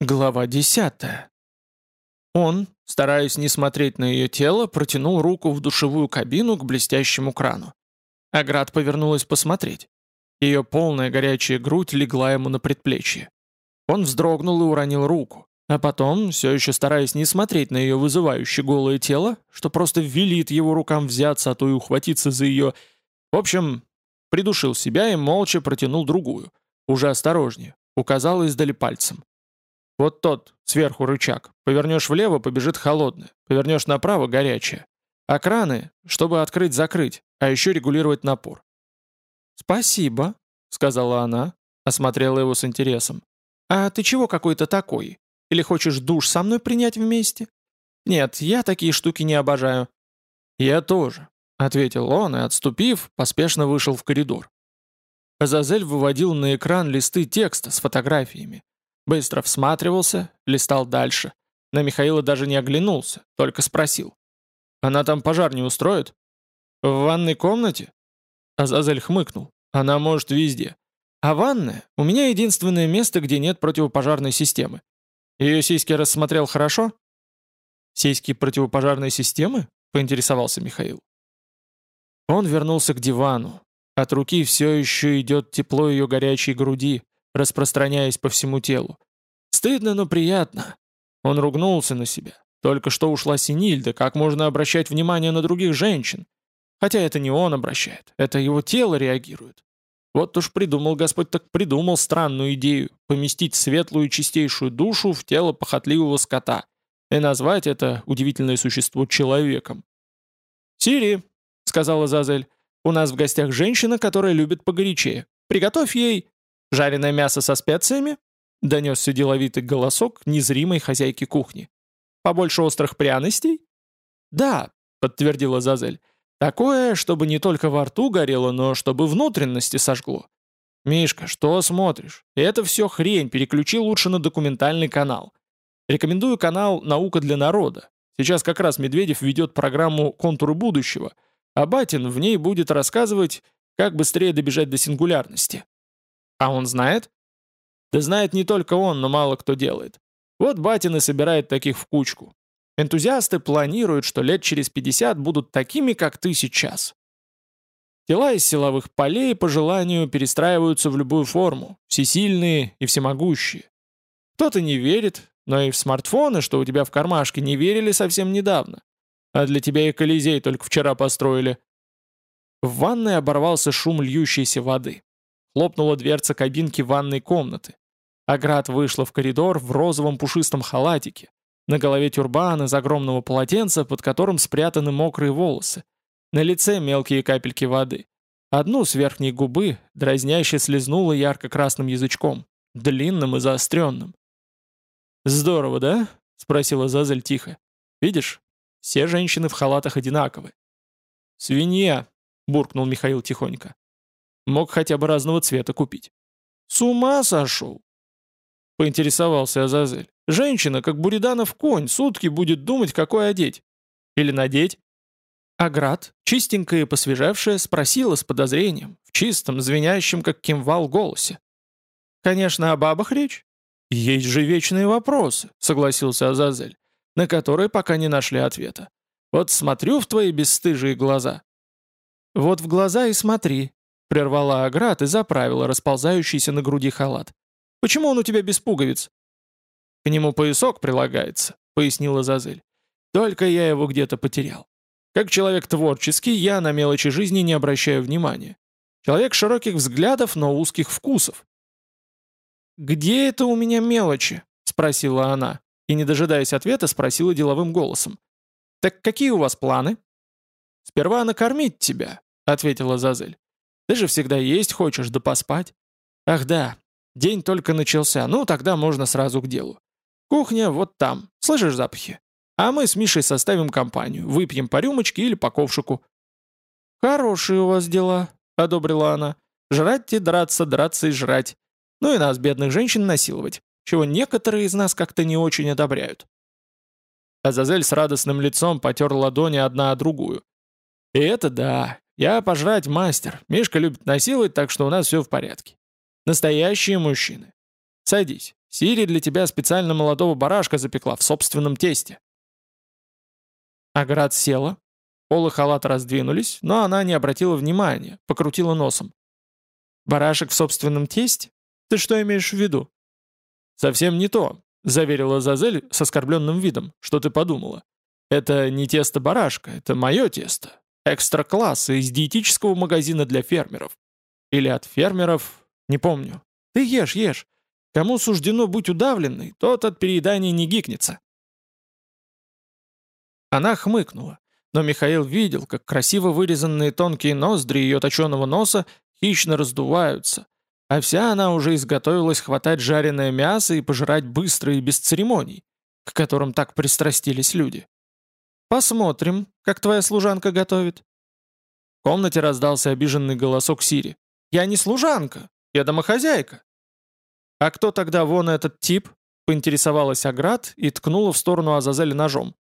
Глава десятая. Он, стараясь не смотреть на ее тело, протянул руку в душевую кабину к блестящему крану. Аград повернулась посмотреть. Ее полная горячая грудь легла ему на предплечье. Он вздрогнул и уронил руку, а потом, все еще стараясь не смотреть на ее вызывающее голое тело, что просто велит его рукам взяться, а то и ухватиться за ее... В общем, придушил себя и молча протянул другую, уже осторожнее, указал издали пальцем. Вот тот, сверху рычаг. Повернешь влево, побежит холодное. Повернешь направо — горячее. А краны, чтобы открыть-закрыть, а еще регулировать напор. «Спасибо», — сказала она, осмотрела его с интересом. «А ты чего какой-то такой? Или хочешь душ со мной принять вместе?» «Нет, я такие штуки не обожаю». «Я тоже», — ответил он и, отступив, поспешно вышел в коридор. Азазель выводил на экран листы текста с фотографиями. Быстро всматривался, листал дальше. На Михаила даже не оглянулся, только спросил. «Она там пожар не устроит?» «В ванной комнате?» Азазель хмыкнул. «Она может везде. А ванная — у меня единственное место, где нет противопожарной системы. Ее сиськи рассмотрел хорошо?» «Сиськи противопожарной системы?» — поинтересовался Михаил. Он вернулся к дивану. От руки все еще идет тепло ее горячей груди, распространяясь по всему телу. Стыдно, но приятно. Он ругнулся на себя. Только что ушла Синильда, как можно обращать внимание на других женщин? Хотя это не он обращает, это его тело реагирует. Вот уж придумал Господь так придумал странную идею поместить светлую чистейшую душу в тело похотливого скота и назвать это удивительное существо человеком. «Сири», — сказала Зазель, — «у нас в гостях женщина, которая любит погорячее. Приготовь ей...» «Жареное мясо со специями?» — донесся деловитый голосок незримой хозяйки кухни. «Побольше острых пряностей?» «Да», — подтвердила Зазель. «Такое, чтобы не только во рту горело, но чтобы внутренности сожгло». «Мишка, что смотришь? Это все хрень, переключи лучше на документальный канал. Рекомендую канал «Наука для народа». Сейчас как раз Медведев ведет программу «Контуры будущего», а Батин в ней будет рассказывать, как быстрее добежать до сингулярности. А он знает? Да знает не только он, но мало кто делает. Вот Батин и собирает таких в кучку. Энтузиасты планируют, что лет через 50 будут такими, как ты сейчас. Тела из силовых полей по желанию перестраиваются в любую форму, всесильные и всемогущие. Кто-то не верит, но и в смартфоны, что у тебя в кармашке, не верили совсем недавно. А для тебя и Колизей только вчера построили. В ванной оборвался шум льющейся воды. Хлопнула дверца кабинки ванной комнаты. Аград вышла в коридор в розовом пушистом халатике. На голове тюрбан из огромного полотенца, под которым спрятаны мокрые волосы. На лице мелкие капельки воды. Одну с верхней губы дразняще слезнула ярко-красным язычком, длинным и заостренным. «Здорово, да?» — спросила Зазель тихо. «Видишь, все женщины в халатах одинаковы». «Свинья!» — буркнул Михаил тихонько. Мог хотя бы разного цвета купить. «С ума сошел!» Поинтересовался Азазель. «Женщина, как Буриданов конь, сутки будет думать, какой одеть. Или надеть?» Аград, чистенькая и посвежевшая, спросила с подозрением, в чистом, звенящем, как кимвал, голосе. «Конечно, о бабах речь?» «Есть же вечные вопросы», — согласился Азазель, на которые пока не нашли ответа. «Вот смотрю в твои бесстыжие глаза». «Вот в глаза и смотри», Прервала Аград и заправила расползающийся на груди халат. «Почему он у тебя без пуговиц?» «К нему поясок прилагается», — пояснила Зазель. «Только я его где-то потерял. Как человек творческий, я на мелочи жизни не обращаю внимания. Человек широких взглядов, но узких вкусов». «Где это у меня мелочи?» — спросила она, и, не дожидаясь ответа, спросила деловым голосом. «Так какие у вас планы?» «Сперва накормить тебя», — ответила Зазель. Ты же всегда есть хочешь, да поспать. Ах да, день только начался, ну тогда можно сразу к делу. Кухня вот там, слышишь запахи? А мы с Мишей составим компанию, выпьем по рюмочке или по ковшику». «Хорошие у вас дела», — одобрила она. «Жрать и драться, драться и жрать. Ну и нас, бедных женщин, насиловать, чего некоторые из нас как-то не очень одобряют». Азазель с радостным лицом потер ладони одна о другую. «И это да, я пожрать мастер. Мишка любит насиловать, так что у нас все в порядке. Настоящие мужчины. Садись. Сири для тебя специально молодого барашка запекла в собственном тесте». Аград села. Полы халата раздвинулись, но она не обратила внимания, покрутила носом. «Барашек в собственном тесте? Ты что имеешь в виду?» «Совсем не то», — заверила Зазель с оскорбленным видом. «Что ты подумала? Это не тесто барашка, это мое тесто. Экстра-класса из диетического магазина для фермеров. Или от фермеров, не помню. Ты ешь, ешь. Кому суждено быть удавленной, тот от переедания не гикнется. Она хмыкнула, но Михаил видел, как красиво вырезанные тонкие ноздри ее точеного носа хищно раздуваются, а вся она уже изготовилась хватать жареное мясо и пожирать быстро и без церемоний, к которым так пристрастились люди. «Посмотрим, как твоя служанка готовит». В комнате раздался обиженный голосок Сири. «Я не служанка, я домохозяйка». «А кто тогда вон этот тип?» — поинтересовалась Аград и ткнула в сторону Азазеля ножом.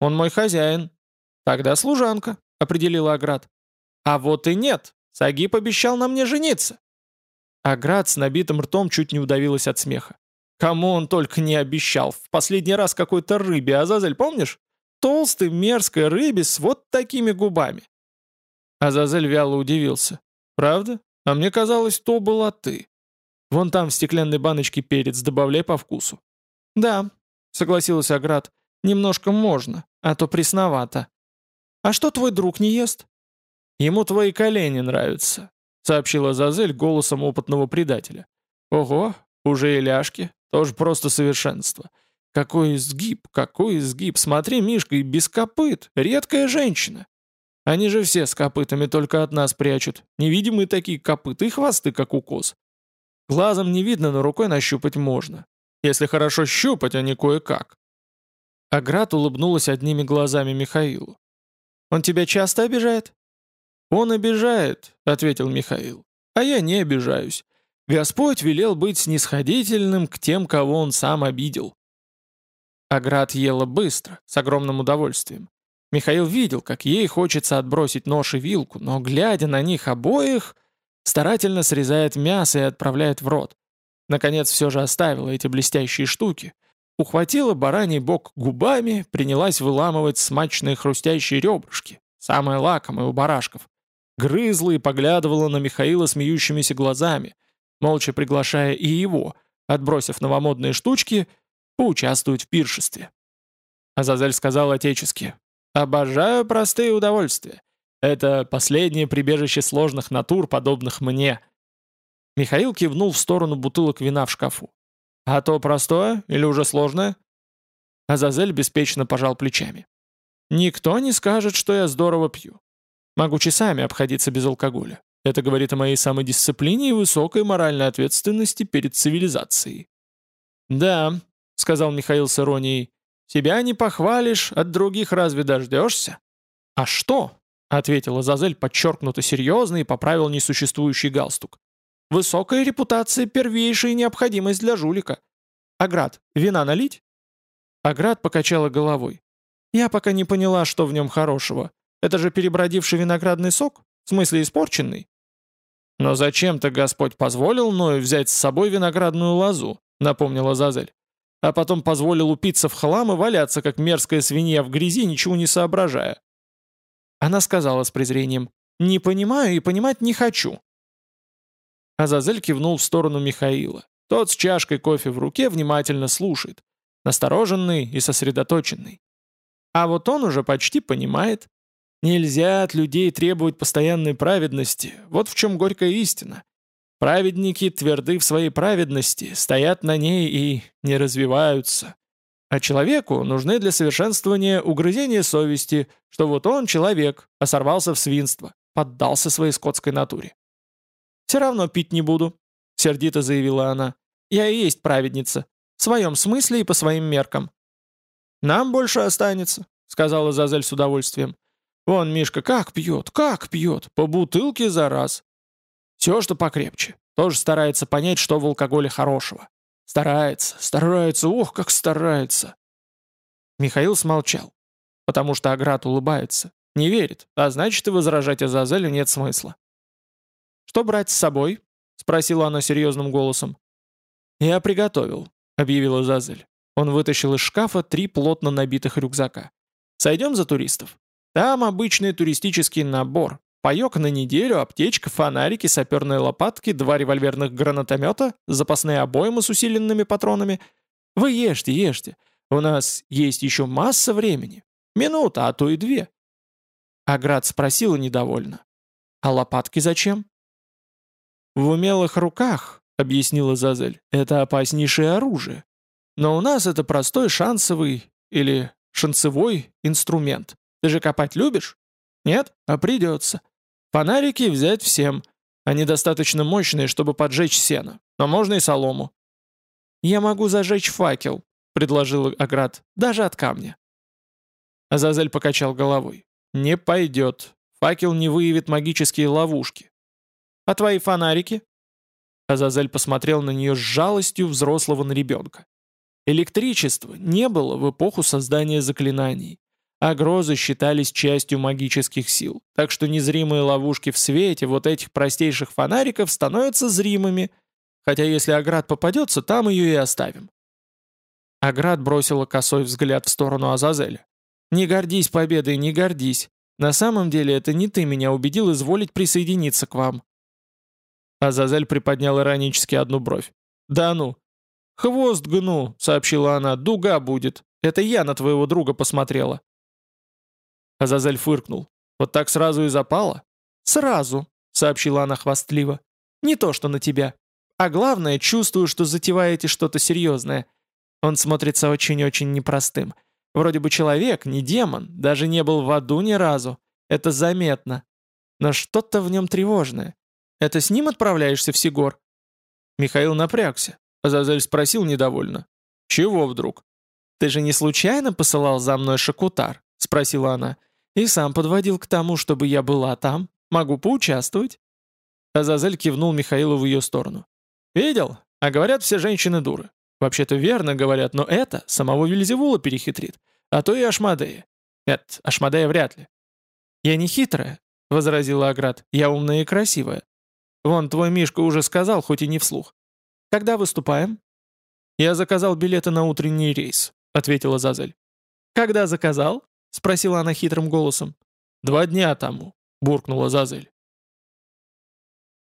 «Он мой хозяин». «Тогда служанка», — определила Аград. «А вот и нет. Сагиб обещал на мне жениться». Аград с набитым ртом чуть не удавилась от смеха. Кому он только не обещал. В последний раз какой-то рыбе, Азазель, помнишь? Толстой, мерзкой рыбе с вот такими губами. Азазель вяло удивился. «Правда? А мне казалось, то была ты. Вон там в стеклянной баночке перец, добавляй по вкусу». «Да», — согласилась Аград, — «немножко можно, а то пресновато». «А что твой друг не ест?» «Ему твои колени нравятся», — сообщила Зазель голосом опытного предателя. «Ого, уже и ляжки, тоже просто совершенство. Какой изгиб, какой изгиб, смотри, Мишка, и без копыт, редкая женщина. Они же все с копытами только от нас прячут. Невидимые такие копыты и хвосты, как укос. Глазом не видно, но рукой нащупать можно. Если хорошо щупать, а не кое-как. Аград улыбнулась одними глазами Михаилу. «Он тебя часто обижает?» «Он обижает», — ответил Михаил. «А я не обижаюсь. Господь велел быть снисходительным к тем, кого он сам обидел». Аград ела быстро, с огромным удовольствием. Михаил видел, как ей хочется отбросить нож и вилку, но, глядя на них обоих, старательно срезает мясо и отправляет в рот. Наконец все же оставила эти блестящие штуки. Ухватила бараний бок губами, принялась выламывать смачные хрустящие ребрышки, самое лакомое у барашков. Грызла и поглядывала на Михаила смеющимися глазами, молча приглашая и его, отбросив новомодные штучки, поучаствовать в пиршестве. Азазель сказал отечески, Обожаю простые удовольствия. Это последнее прибежище сложных натур, подобных мне. Михаил кивнул в сторону бутылок вина в шкафу. А то простое или уже сложное? Азазель беспечно пожал плечами. Никто не скажет, что я здорово пью. Могу часами обходиться без алкоголя. Это говорит о моей самодисциплине и высокой моральной ответственности перед цивилизацией. «Да», — сказал Михаил с иронией, Себя не похвалишь, от других разве дождешься?» «А что?» — ответила Зазель подчеркнуто серьезно и поправил несуществующий галстук. «Высокая репутация — первейшая необходимость для жулика. Аград, вина налить?» Аград покачала головой. «Я пока не поняла, что в нем хорошего. Это же перебродивший виноградный сок? В смысле испорченный?» «Но зачем-то Господь позволил Ною взять с собой виноградную лозу», — напомнила Зазель а потом позволил упиться в хлам и валяться, как мерзкая свинья в грязи, ничего не соображая. Она сказала с презрением, «Не понимаю и понимать не хочу». Азазель кивнул в сторону Михаила. Тот с чашкой кофе в руке внимательно слушает, настороженный и сосредоточенный. А вот он уже почти понимает. Нельзя от людей требовать постоянной праведности, вот в чем горькая истина. Праведники тверды в своей праведности, стоят на ней и не развиваются. А человеку нужны для совершенствования угрызения совести, что вот он человек, а сорвался в свинство, поддался своей скотской натуре. «Все равно пить не буду», — сердито заявила она. «Я и есть праведница. В своем смысле и по своим меркам». «Нам больше останется», — сказала Зазель с удовольствием. «Вон Мишка как пьет, как пьет, по бутылке за раз. Все, что покрепче. Тоже старается понять, что в алкоголе хорошего. Старается, старается, ох, как старается. Михаил смолчал, потому что Аград улыбается. Не верит, а значит и возражать Азазелю нет смысла. «Что брать с собой?» — спросила она серьезным голосом. «Я приготовил», — объявила Зазель. Он вытащил из шкафа три плотно набитых рюкзака. «Сойдем за туристов. Там обычный туристический набор. Паёк на неделю, аптечка, фонарики, саперные лопатки, два револьверных гранатомета, запасные обоймы с усиленными патронами. Вы ешьте, ешьте. У нас есть еще масса времени. Минута, а то и две». Аград спросила недовольно. «А лопатки зачем?» «В умелых руках», — объяснила Зазель, — «это опаснейшее оружие. Но у нас это простой шансовый или шансовой инструмент. Ты же копать любишь? Нет? А придется. Фонарики взять всем. Они достаточно мощные, чтобы поджечь сено. Но можно и солому. «Я могу зажечь факел», — предложил Аград, — «даже от камня». Азазель покачал головой. «Не пойдет. Факел не выявит магические ловушки. А твои фонарики?» Азазель посмотрел на нее с жалостью взрослого на ребенка. Электричества не было в эпоху создания заклинаний, а грозы считались частью магических сил, так что незримые ловушки в свете вот этих простейших фонариков становятся зримыми, хотя если Аград попадется, там ее и оставим. Аград бросила косой взгляд в сторону Азазеля. «Не гордись победой, не гордись. На самом деле это не ты меня убедил изволить присоединиться к вам». Азазель приподнял иронически одну бровь. «Да ну, «Хвост гну», — сообщила она, — «дуга будет. Это я на твоего друга посмотрела». Азазель фыркнул. «Вот так сразу и запала?» «Сразу», — сообщила она хвастливо. «Не то, что на тебя. А главное, чувствую, что затеваете что-то серьезное. Он смотрится очень-очень непростым. Вроде бы человек, не демон, даже не был в аду ни разу. Это заметно. Но что-то в нем тревожное. Это с ним отправляешься в Сигор?» Михаил напрягся. Азазель спросил недовольно. «Чего вдруг?» «Ты же не случайно посылал за мной Шакутар?» — спросила она. «И сам подводил к тому, чтобы я была там. Могу поучаствовать?» Азазель кивнул Михаилу в ее сторону. «Видел? А говорят, все женщины дуры. Вообще-то верно говорят, но это самого Вильзевула перехитрит. А то и Ашмадея. Нет, Ашмадея вряд ли». «Я не хитрая», — возразила Аград. «Я умная и красивая. Вон, твой Мишка уже сказал, хоть и не вслух. «Когда выступаем?» «Я заказал билеты на утренний рейс», — ответила Зазель. «Когда заказал?» — спросила она хитрым голосом. «Два дня тому», — буркнула Зазель.